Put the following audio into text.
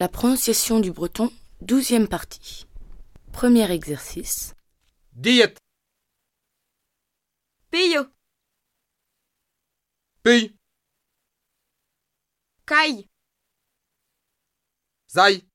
La prononciation du breton, douzième partie. Premier exercice. Diet, Pillo, Pei, Kai, Sei,